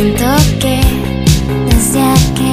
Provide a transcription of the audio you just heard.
Siento que desde aquel